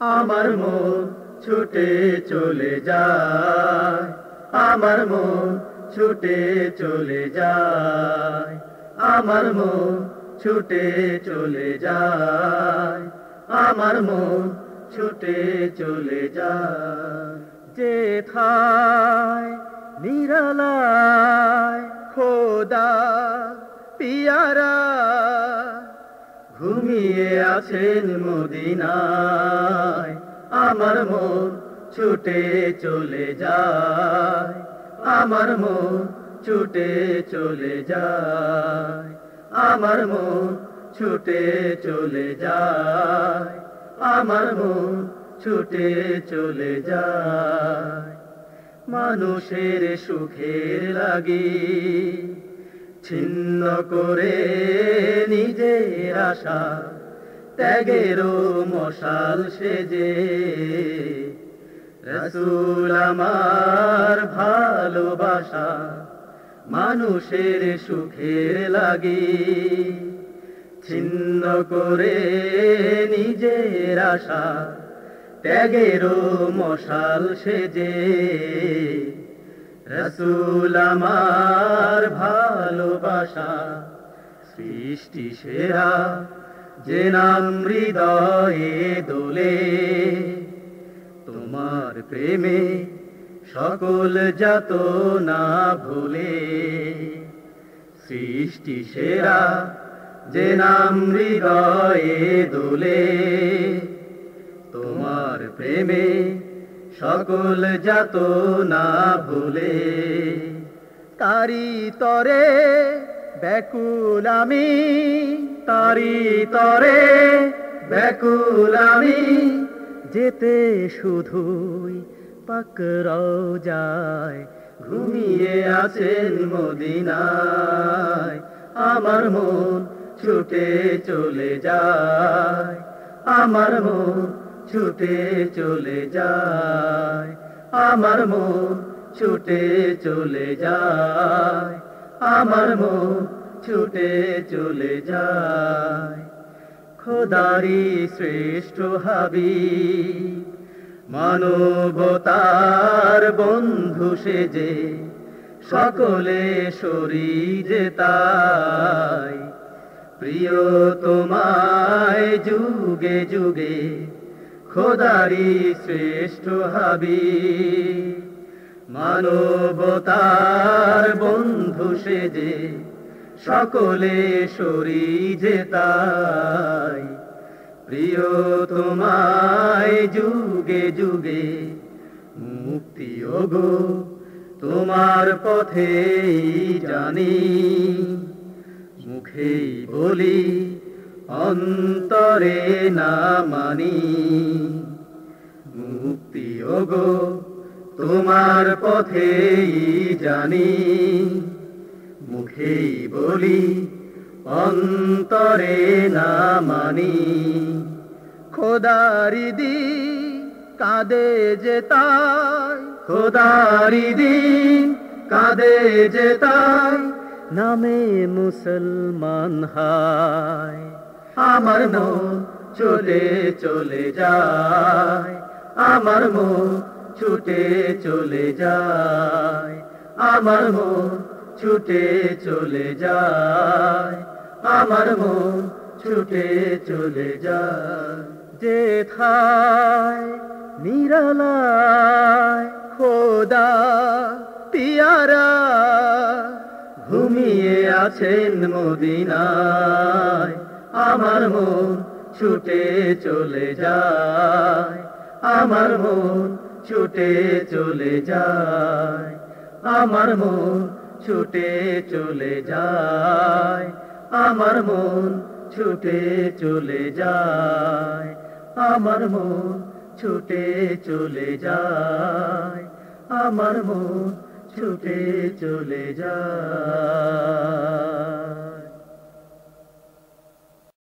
আমার মন ছুটে চলে যায়, আমার মন ছুটে চলে যায়, আমার মন ছুটে চলে যায়, আমার মন ছুটে চলে যায়। যেথায় নিরালায় খোদা, পিয়ারা ঘুমিয়ে আছেন মদিনায়। আমার মন ছুটে চলে যায়। আমার মন ছুটে চলে যায়। আমার মন ছুটে চলে যায়। আমার মন ছুটে চলে যায়। মানুষের সুখের লাগি ছিন্ন করে নিজের আশা, ত্যাগেরও মশাল সেজে। রসুল আমার ভালোবাসা মানুষের সুখের লাগে। ছিন্ন করে নিজের আশা, ত্যাগেরও মশাল সেজে। রসুল আমার ভালোবাসা, সৃষ্টি সেরা, যে নাম হৃদয়ে দোলে। তোমার প্রেমে সকল যাত না ভুলে। সৃষ্টি সেরা, যে নাম হৃদয়ে দোলে। তোমার প্রেমে সকল যাত না ভুলে। তারি তরে ব্যাকুল আমি, তারি তরে ব্যাকুল আমি। যেতে শুধুই পাকরাও যায় ঘুমিয়ে আছেন মদিনায়। আমার মন ছুটে চলে যায়, আমার মন ছুটে চলে যায়। আমার মন ছুটে চলে যায়। আমার মন ছুটে চলে যায়। খোদারি শ্রেষ্ঠ হাবি মানবতার বন্ধু সেজে সকলে শরীরে তাই। প্রিয় তোমায় যুগে যুগে খোদারি শ্রেষ্ঠ হাবি মানবতার বন্ধু সেজে সকলে শরীরে তাই। প্রিয় তোমায় যুগে যুগে মুক্তি গো তোমার পথেই জানি। মুখেই বলি অন্তরে না মানি। মুক্তি গো তোমার পথেই জানি। মুখেই বলি, অন্তরে না মানি। খোদারি দি কাঁদে যে তাই, খোদারি দিন কাঁদে যে তাই, নামে মুসলমান হায়। আমার মন চলে চলে যায়, আমার মন ছুটে চলে যায়, আমার মন ছুটে চলে যায়, আমার মন ছুটে চলে যায়। যেথায় নিরালায় খোদা পিয়ারা ঘুমিয়ে আছেন মদিনায় আমার মন ছুটে চলে যায়। আমার মন ছুটে চলে যায়। আমার মন ছুটে চলে যায়। আমার মন ছুটে চলে যায়। আমার মন ছুটে চলে যায়। আমার মন ছুটে চলে যায়।